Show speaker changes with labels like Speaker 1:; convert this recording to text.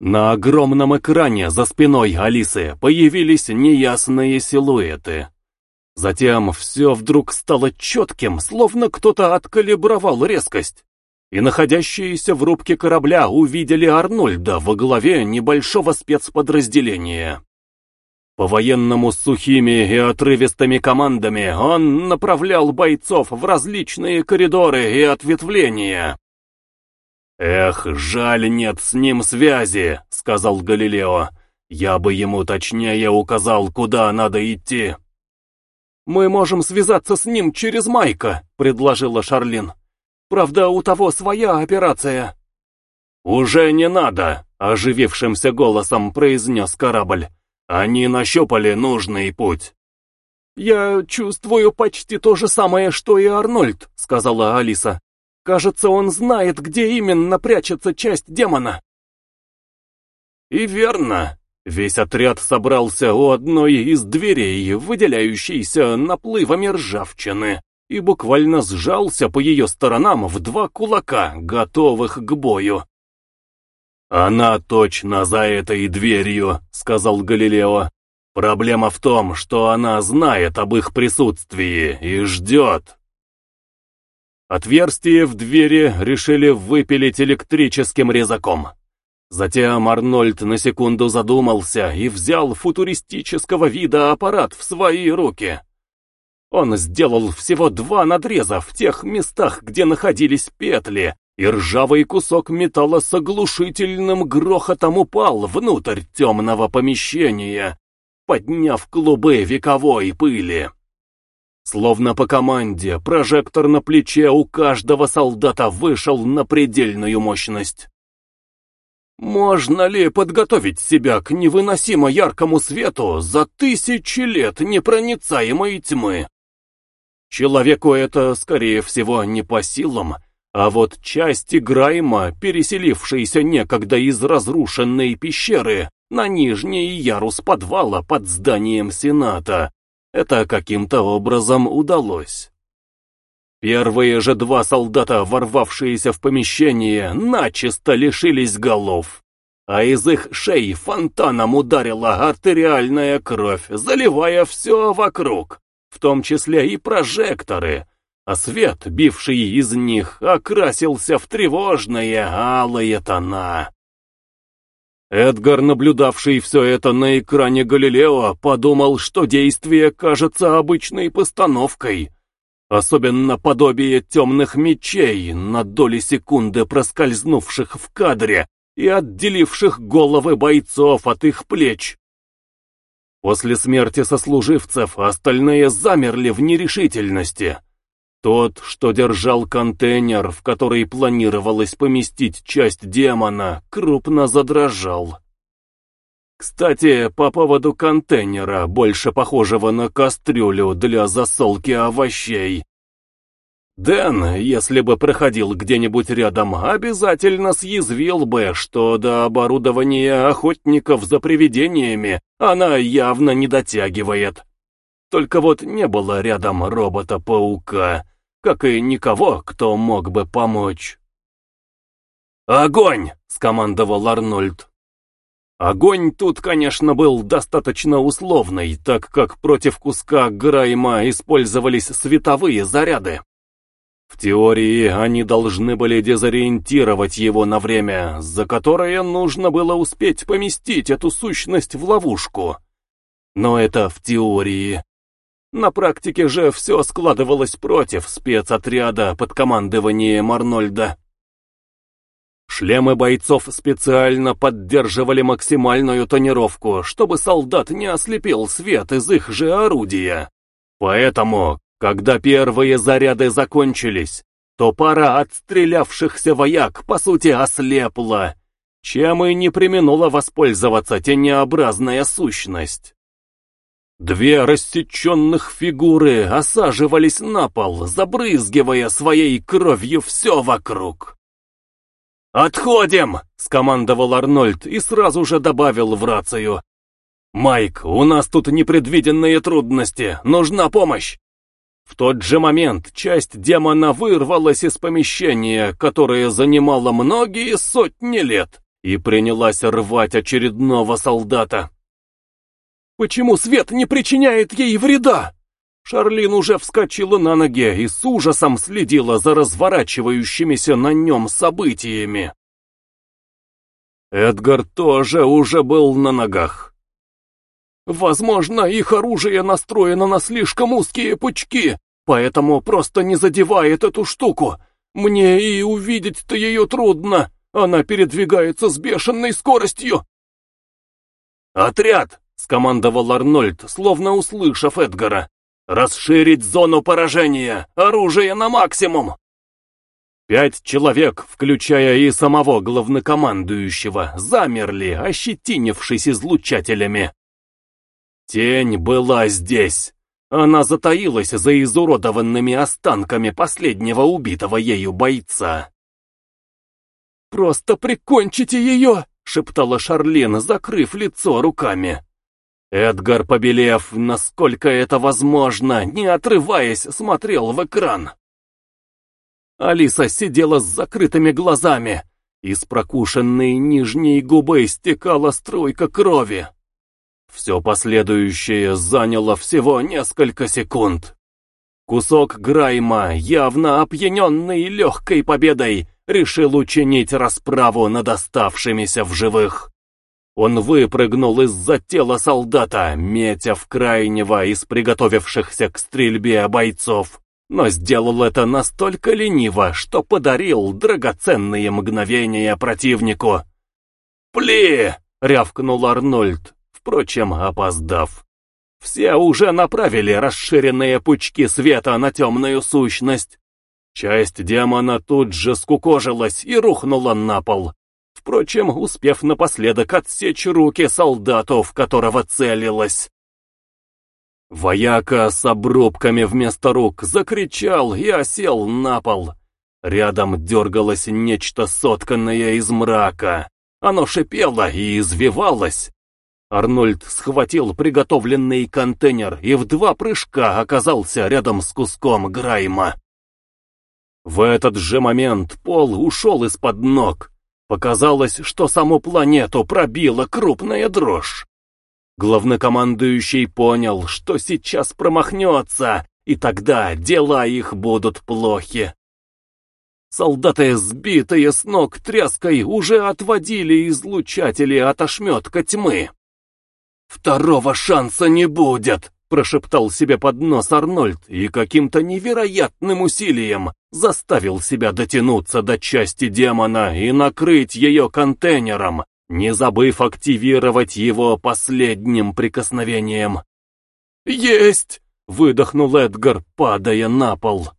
Speaker 1: На огромном экране за спиной Алисы появились неясные силуэты. Затем все вдруг стало четким, словно кто-то откалибровал резкость. И находящиеся в рубке корабля увидели Арнольда во главе небольшого спецподразделения. По-военному сухими и отрывистыми командами он направлял бойцов в различные коридоры и ответвления. «Эх, жаль, нет с ним связи», — сказал Галилео. «Я бы ему точнее указал, куда надо идти».
Speaker 2: «Мы можем связаться с ним через Майка», — предложила Шарлин. «Правда, у того своя операция».
Speaker 1: «Уже не надо», — оживившимся голосом произнес корабль. «Они нащупали нужный путь».
Speaker 2: «Я чувствую почти то же самое, что и Арнольд», — сказала Алиса. «Кажется, он знает, где именно прячется часть демона».
Speaker 1: «И верно», Весь отряд собрался у одной из дверей, выделяющейся наплывами ржавчины, и буквально сжался по ее сторонам в два кулака, готовых к бою. «Она точно за этой дверью», — сказал Галилео. «Проблема в том, что она знает об их присутствии и ждет». Отверстие в двери решили выпилить электрическим резаком. Затем Арнольд на секунду задумался и взял футуристического вида аппарат в свои руки. Он сделал всего два надреза в тех местах, где находились петли, и ржавый кусок металла с оглушительным грохотом упал внутрь темного помещения, подняв клубы вековой пыли. Словно по команде, прожектор на плече у каждого солдата вышел на предельную мощность. Можно ли подготовить себя к невыносимо яркому свету за тысячи лет непроницаемой тьмы? Человеку это, скорее всего, не по силам, а вот части Грайма, переселившейся некогда из разрушенной пещеры на нижний ярус подвала под зданием Сената, это каким-то образом удалось. Первые же два солдата, ворвавшиеся в помещение, начисто лишились голов, а из их шеи фонтаном ударила артериальная кровь, заливая все вокруг, в том числе и прожекторы, а свет, бивший из них, окрасился в тревожные алые тона. Эдгар, наблюдавший все это на экране Галилео, подумал, что действие кажется обычной постановкой — Особенно подобие темных мечей, на доли секунды проскользнувших в кадре и отделивших головы бойцов от их плеч. После смерти сослуживцев остальные замерли в нерешительности. Тот, что держал контейнер, в который планировалось поместить часть демона, крупно задрожал. Кстати, по поводу контейнера, больше похожего на кастрюлю для засолки овощей. Дэн, если бы проходил где-нибудь рядом, обязательно съязвил бы, что до оборудования охотников за привидениями она явно не дотягивает. Только вот не было рядом робота-паука, как и никого, кто мог бы помочь. «Огонь!» — скомандовал Арнольд. Огонь тут, конечно, был достаточно условный, так как против куска Грайма использовались световые заряды. В теории они должны были дезориентировать его на время, за которое нужно было успеть поместить эту сущность в ловушку. Но это в теории. На практике же все складывалось против спецотряда под командованием Арнольда. Шлемы бойцов специально поддерживали максимальную тонировку, чтобы солдат не ослепил свет из их же орудия. Поэтому, когда первые заряды закончились, то пара отстрелявшихся вояк, по сути, ослепла, чем и не применула воспользоваться тенеобразная сущность. Две рассеченных фигуры осаживались на пол, забрызгивая своей кровью все вокруг. «Отходим!» — скомандовал Арнольд и сразу же добавил в рацию. «Майк, у нас тут непредвиденные трудности, нужна помощь!» В тот же момент часть демона вырвалась из помещения, которое занимало многие сотни лет, и принялась рвать очередного солдата.
Speaker 2: «Почему свет не причиняет ей вреда?» Шарлин уже вскочила на ноги и с ужасом следила за разворачивающимися на нем событиями.
Speaker 1: Эдгар тоже уже был на ногах.
Speaker 2: «Возможно, их оружие настроено на слишком узкие пучки, поэтому просто не задевает эту штуку. Мне и увидеть-то ее трудно, она передвигается с бешеной скоростью».
Speaker 1: «Отряд!» — скомандовал Арнольд, словно услышав Эдгара. Расширить зону поражения! Оружие на максимум!» Пять человек, включая и самого главнокомандующего, замерли, ощетинившись излучателями. Тень была здесь. Она затаилась за изуродованными останками последнего убитого ею бойца.
Speaker 2: «Просто прикончите ее!» — шептала Шарлин, закрыв лицо руками.
Speaker 1: Эдгар, побелев, насколько это возможно, не отрываясь, смотрел в экран.
Speaker 2: Алиса сидела с закрытыми глазами. Из прокушенной нижней губы стекала струйка крови.
Speaker 1: Все последующее заняло всего несколько секунд. Кусок Грайма, явно опьяненный легкой победой, решил учинить расправу над оставшимися в живых. Он выпрыгнул из-за тела солдата, метя в крайнего из приготовившихся к стрельбе бойцов, но сделал это настолько лениво, что подарил драгоценные мгновения противнику. «Пли!» — рявкнул Арнольд, впрочем, опоздав. Все уже направили расширенные пучки света на темную сущность. Часть демона тут же скукожилась и рухнула на пол, впрочем, успев напоследок отсечь руки солдату, в которого целилась. Вояка с обрубками вместо рук закричал и осел на пол. Рядом дергалось нечто сотканное из мрака. Оно шипело и извивалось. Арнольд схватил приготовленный контейнер и в два прыжка оказался рядом с куском Грайма. В этот же момент пол ушел из-под ног. Показалось, что саму планету пробила крупная дрожь. Главнокомандующий понял, что сейчас промахнется, и тогда дела их будут плохи. Солдаты, сбитые с ног тряской, уже отводили излучатели от ошметка тьмы. «Второго шанса не будет!» Прошептал себе под нос Арнольд и каким-то невероятным усилием заставил себя дотянуться до части демона и накрыть ее контейнером, не забыв активировать его последним прикосновением. «Есть!» — выдохнул Эдгар, падая на пол.